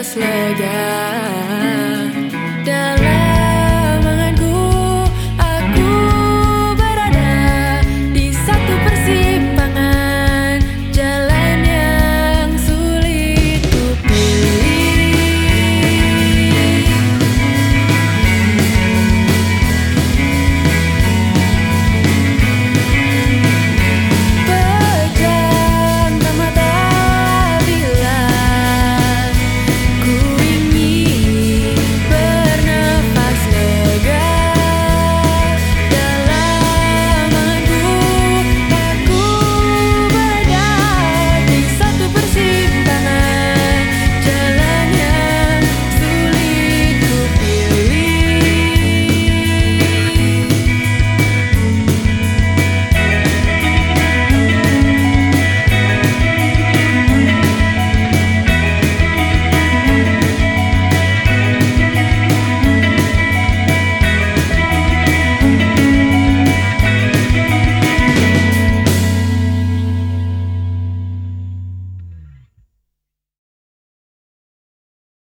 legas, legas.